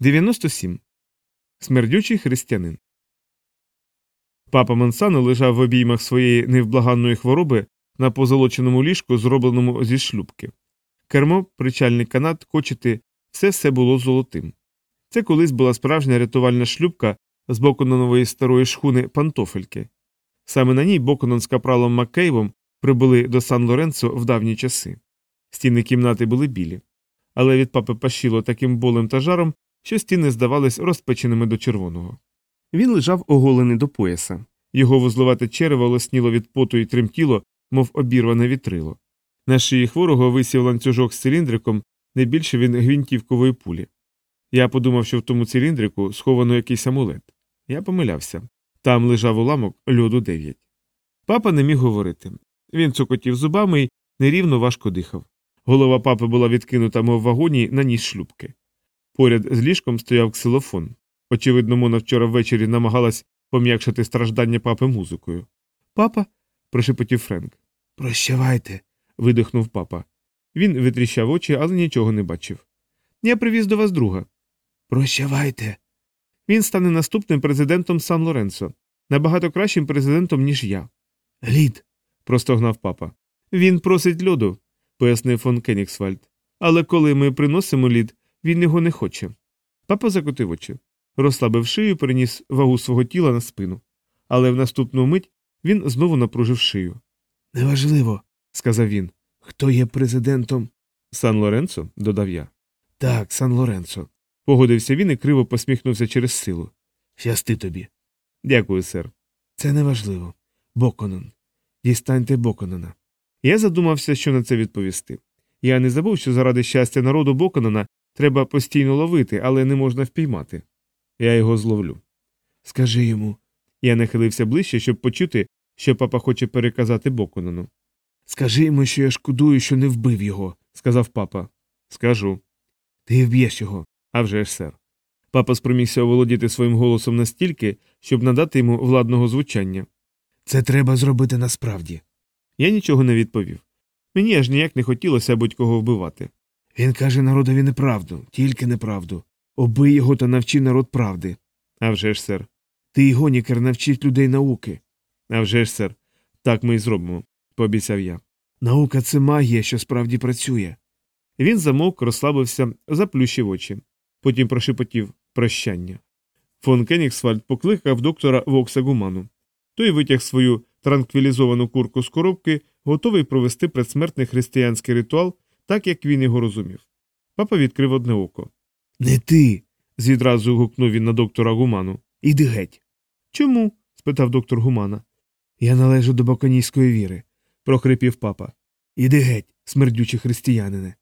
97. Смердючий християнин. Папа Мансано лежав в обіймах своєї невблаганної хвороби на позолоченому ліжку, зробленому зі шлюбки. Кермо, причальний канат, кочети все все було золотим. Це колись була справжня рятувальна шлюбка з бокононової старої шхуни пантофельки. Саме на ній Боконон з капралом Маккейвом прибули до Сан Лоренцо в давні часи. Стіни кімнати були білі. Але від папи пащило таким болем та жаром, що стіни здавались розпеченими до червоного. Він лежав оголений до пояса. Його вузловате черево лосніло від поту і тремтіло, мов обірване вітрило. На шиї хворого висів ланцюжок з циліндриком не більше він гвинтівкової пулі. Я подумав, що в тому циліндрику сховано якийсь амулет. Я помилявся. Там лежав уламок льоду дев'ять. Папа не міг говорити. Він цокотів зубами і нерівно важко дихав. Голова папи була відкинута, мов вагоні, на ніс шлюбки. Поряд з ліжком стояв ксилофон. Очевидно, Мона вчора ввечері намагалась пом'якшити страждання папи музикою. Папа. прошепотів Френк. Прощавайте. видихнув папа. Він витріщав очі, але нічого не бачив. Я привіз до вас друга. Прощавайте. Він стане наступним президентом Сан Лоренцо, набагато кращим президентом, ніж я. Лід. простогнав папа. Він просить льоду, пояснив фон Кенігсвальд. Але коли ми приносимо лід, він його не хоче. Папа закотив очі, розслабив шию, переніс вагу свого тіла на спину. Але в наступну мить він знову напружив шию. Неважливо, сказав він. Хто є президентом? Сан Лоренцо, додав я. Так, Сан Лоренцо. Погодився він і криво посміхнувся через силу. Щасти тобі. Дякую, сер. Це неважливо. Боконон. Дістаньте Боконона. Я задумався, що на це відповісти. Я не забув, що заради щастя народу Боконона треба постійно ловити, але не можна впіймати. Я його зловлю. Скажи йому. Я нахилився ближче, щоб почути, що папа хоче переказати Боконону. Скажи йому, що я шкодую, що не вбив його, сказав папа. Скажу. Ти вб'єш його. «А вже ж, сер. Папа спромігся оволодіти своїм голосом настільки, щоб надати йому владного звучання. Це треба зробити насправді. Я нічого не відповів. Мені аж ніяк не хотілося будь-кого вбивати. Він каже народові неправду, тільки неправду. Обий його та навчи народ правди. «А вже ж, сер. Ти, гонікер, навчить людей науки. «А вже ж, сер. Так ми й зробимо, пообіцяв я. Наука це магія, що справді працює. Він замовк, розслабився, заплющив очі. Потім прошепотів прощання. Фон Кенігсвальд покликав доктора Вокса Гуману. Той витяг свою транквілізовану курку з коробки, готовий провести предсмертний християнський ритуал, так як він його розумів. Папа відкрив одне око. Не ти. зідразу гукнув він на доктора Гуману. Іди геть. Чому? спитав доктор Гумана. Я належу до баконійської віри, прохрипів папа. Іди геть, смердючий християнине.